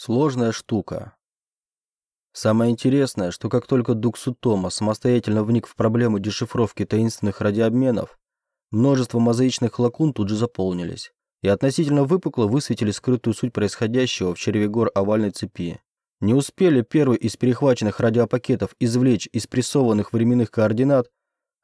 Сложная штука. Самое интересное, что как только Дуксу Тома самостоятельно вник в проблему дешифровки таинственных радиообменов, множество мозаичных лакун тут же заполнились и относительно выпукло высветили скрытую суть происходящего в черве гор овальной цепи. Не успели первый из перехваченных радиопакетов извлечь из прессованных временных координат,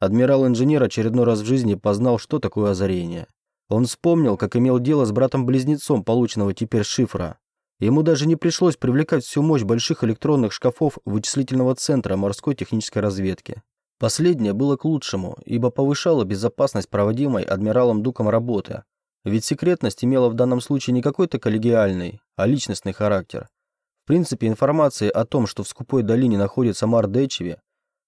адмирал-инженер очередной раз в жизни познал, что такое озарение. Он вспомнил, как имел дело с братом-близнецом полученного теперь шифра, Ему даже не пришлось привлекать всю мощь больших электронных шкафов вычислительного центра морской технической разведки. Последнее было к лучшему, ибо повышало безопасность проводимой адмиралом Дуком работы. Ведь секретность имела в данном случае не какой-то коллегиальный, а личностный характер. В принципе, информации о том, что в скупой долине находится Мар Дечеви,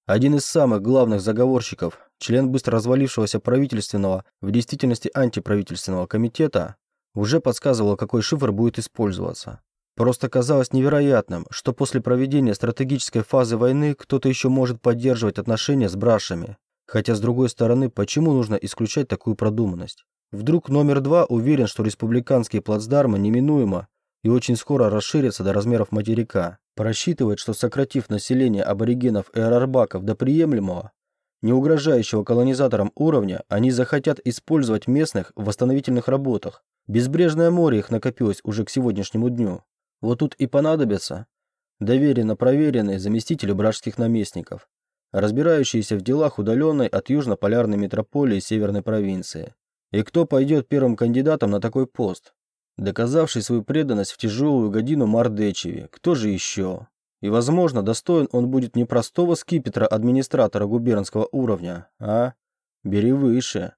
один из самых главных заговорщиков, член быстро развалившегося правительственного, в действительности антиправительственного комитета, уже подсказывало, какой шифр будет использоваться. Просто казалось невероятным, что после проведения стратегической фазы войны кто-то еще может поддерживать отношения с брашами. Хотя, с другой стороны, почему нужно исключать такую продуманность? Вдруг номер два уверен, что республиканские плацдармы неминуемо и очень скоро расширятся до размеров материка. Просчитывает, что сократив население аборигенов и арарбаков до приемлемого, не угрожающего колонизаторам уровня, они захотят использовать местных в восстановительных работах, Безбрежное море их накопилось уже к сегодняшнему дню. Вот тут и понадобятся доверенно проверенные заместители бражских наместников, разбирающиеся в делах удаленной от южно-полярной метрополии северной провинции. И кто пойдет первым кандидатом на такой пост? Доказавший свою преданность в тяжелую годину Мардечеве, кто же еще? И, возможно, достоин он будет не простого скипетра-администратора губернского уровня, а? Бери выше.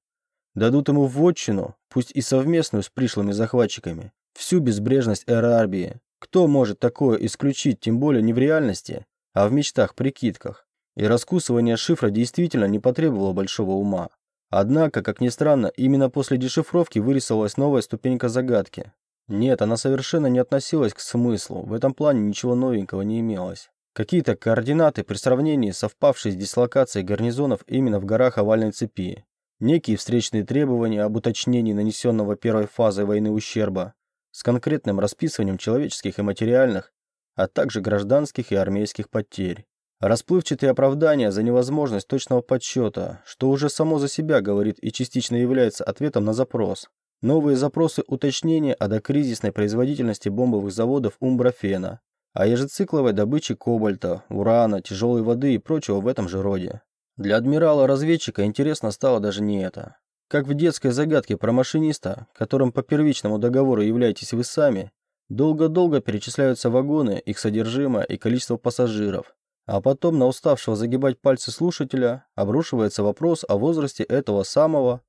Дадут ему вотчину, пусть и совместную с пришлыми захватчиками, всю безбрежность Эрарбии. Кто может такое исключить, тем более не в реальности, а в мечтах-прикидках? И раскусывание шифра действительно не потребовало большого ума. Однако, как ни странно, именно после дешифровки вырисовалась новая ступенька загадки. Нет, она совершенно не относилась к смыслу, в этом плане ничего новенького не имелось. Какие-то координаты при сравнении совпавшие с дислокацией гарнизонов именно в горах овальной цепи некие встречные требования об уточнении нанесенного первой фазой войны ущерба с конкретным расписыванием человеческих и материальных, а также гражданских и армейских потерь. Расплывчатые оправдания за невозможность точного подсчета, что уже само за себя говорит и частично является ответом на запрос. Новые запросы уточнения о докризисной производительности бомбовых заводов Умброфена, о ежецикловой добыче кобальта, урана, тяжелой воды и прочего в этом же роде. Для адмирала-разведчика интересно стало даже не это. Как в детской загадке про машиниста, которым по первичному договору являетесь вы сами, долго-долго перечисляются вагоны, их содержимое и количество пассажиров, а потом на уставшего загибать пальцы слушателя обрушивается вопрос о возрасте этого самого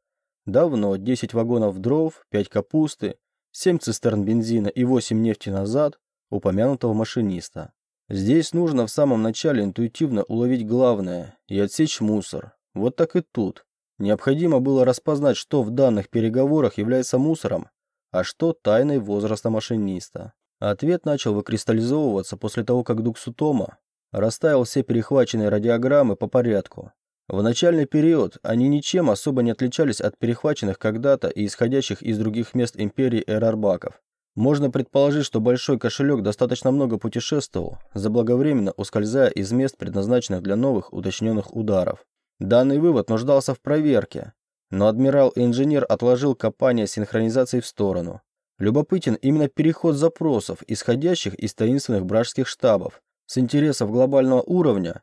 давно 10 вагонов дров, 5 капусты, 7 цистерн бензина и 8 нефти назад упомянутого машиниста. Здесь нужно в самом начале интуитивно уловить главное и отсечь мусор. Вот так и тут. Необходимо было распознать, что в данных переговорах является мусором, а что тайной возраста машиниста. Ответ начал выкристаллизовываться после того, как Дуксутома расставил все перехваченные радиограммы по порядку. В начальный период они ничем особо не отличались от перехваченных когда-то и исходящих из других мест империи эрарбаков. Можно предположить, что большой кошелек достаточно много путешествовал, заблаговременно ускользая из мест, предназначенных для новых уточненных ударов. Данный вывод нуждался в проверке, но адмирал и инженер отложил копание синхронизации в сторону. Любопытен именно переход запросов, исходящих из таинственных бражских штабов, с интересов глобального уровня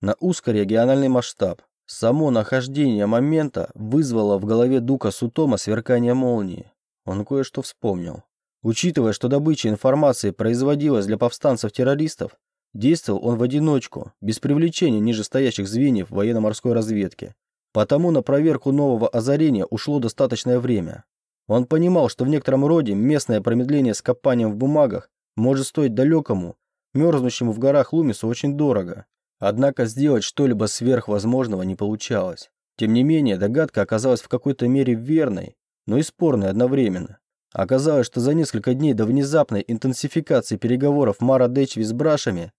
на узкорегиональный масштаб. Само нахождение момента вызвало в голове Дука Сутома сверкание молнии. Он кое-что вспомнил. Учитывая, что добыча информации производилась для повстанцев-террористов, действовал он в одиночку, без привлечения нижестоящих звеньев военно-морской разведки. Потому на проверку нового озарения ушло достаточное время. Он понимал, что в некотором роде местное промедление с копанием в бумагах может стоить далекому, мерзнущему в горах Лумису очень дорого. Однако сделать что-либо сверхвозможного не получалось. Тем не менее, догадка оказалась в какой-то мере верной, но и спорной одновременно. Оказалось, что за несколько дней до внезапной интенсификации переговоров Мара Дэчви с брашами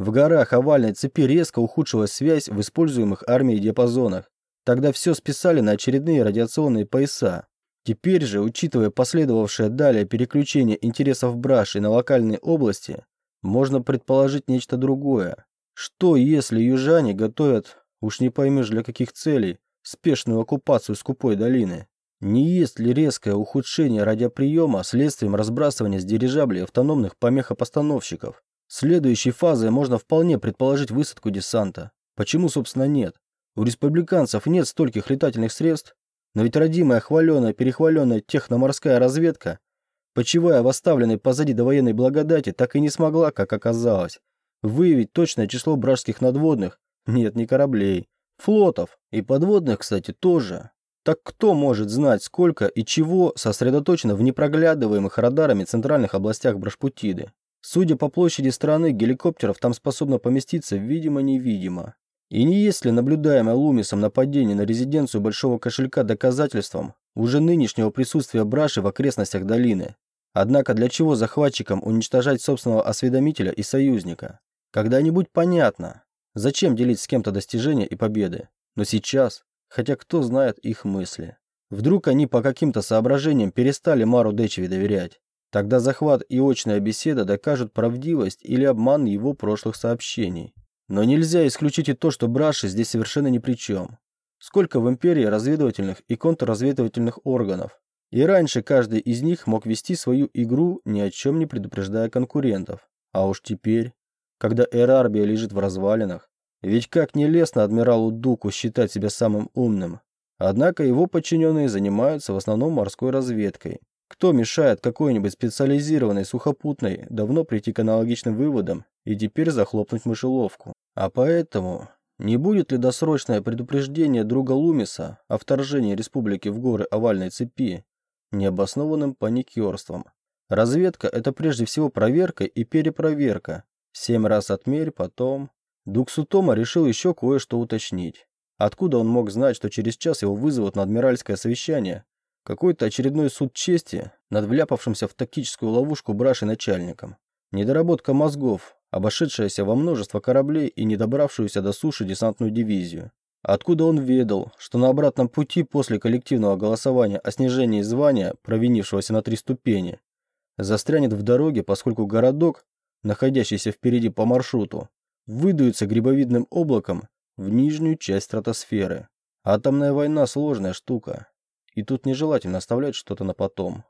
в горах овальной цепи резко ухудшилась связь в используемых армией диапазонах. Тогда все списали на очередные радиационные пояса. Теперь же, учитывая последовавшее далее переключение интересов Браши на локальные области, можно предположить нечто другое. Что, если южане готовят, уж не поймешь для каких целей, спешную оккупацию скупой долины? Не есть ли резкое ухудшение радиоприема следствием разбрасывания с дирижаблей автономных помехопостановщиков? Следующей фазой можно вполне предположить высадку десанта. Почему, собственно, нет? У республиканцев нет стольких летательных средств, но ведь родимая, хваленая, перехваленная техноморская разведка, почивая в оставленной позади довоенной благодати, так и не смогла, как оказалось, выявить точное число бражских надводных, нет, не кораблей, флотов, и подводных, кстати, тоже. Так кто может знать, сколько и чего сосредоточено в непроглядываемых радарами центральных областях Брашпутиды? Судя по площади страны, геликоптеров там способно поместиться видимо-невидимо. И не есть ли наблюдаемое Лумисом нападение на резиденцию Большого Кошелька доказательством уже нынешнего присутствия Браши в окрестностях долины? Однако для чего захватчикам уничтожать собственного осведомителя и союзника? Когда-нибудь понятно, зачем делить с кем-то достижения и победы. Но сейчас, хотя кто знает их мысли. Вдруг они по каким-то соображениям перестали Мару Дечеви доверять. Тогда захват и очная беседа докажут правдивость или обман его прошлых сообщений. Но нельзя исключить и то, что Браши здесь совершенно ни при чем. Сколько в империи разведывательных и контрразведывательных органов. И раньше каждый из них мог вести свою игру, ни о чем не предупреждая конкурентов. А уж теперь, когда Эрарбия лежит в развалинах, ведь как нелестно адмиралу Дуку считать себя самым умным. Однако его подчиненные занимаются в основном морской разведкой. Кто мешает какой-нибудь специализированной сухопутной давно прийти к аналогичным выводам и теперь захлопнуть мышеловку? А поэтому, не будет ли досрочное предупреждение друга Лумиса о вторжении республики в горы овальной цепи необоснованным паникерством? Разведка – это прежде всего проверка и перепроверка. Семь раз отмерь, потом... Дуксутома решил еще кое-что уточнить. Откуда он мог знать, что через час его вызовут на адмиральское совещание? Какой-то очередной суд чести над вляпавшимся в тактическую ловушку браши начальником. Недоработка мозгов, обошедшаяся во множество кораблей и не добравшуюся до суши десантную дивизию. Откуда он ведал, что на обратном пути после коллективного голосования о снижении звания, провинившегося на три ступени, застрянет в дороге, поскольку городок, находящийся впереди по маршруту, выдуется грибовидным облаком в нижнюю часть стратосферы. Атомная война сложная штука, и тут нежелательно оставлять что-то на потом.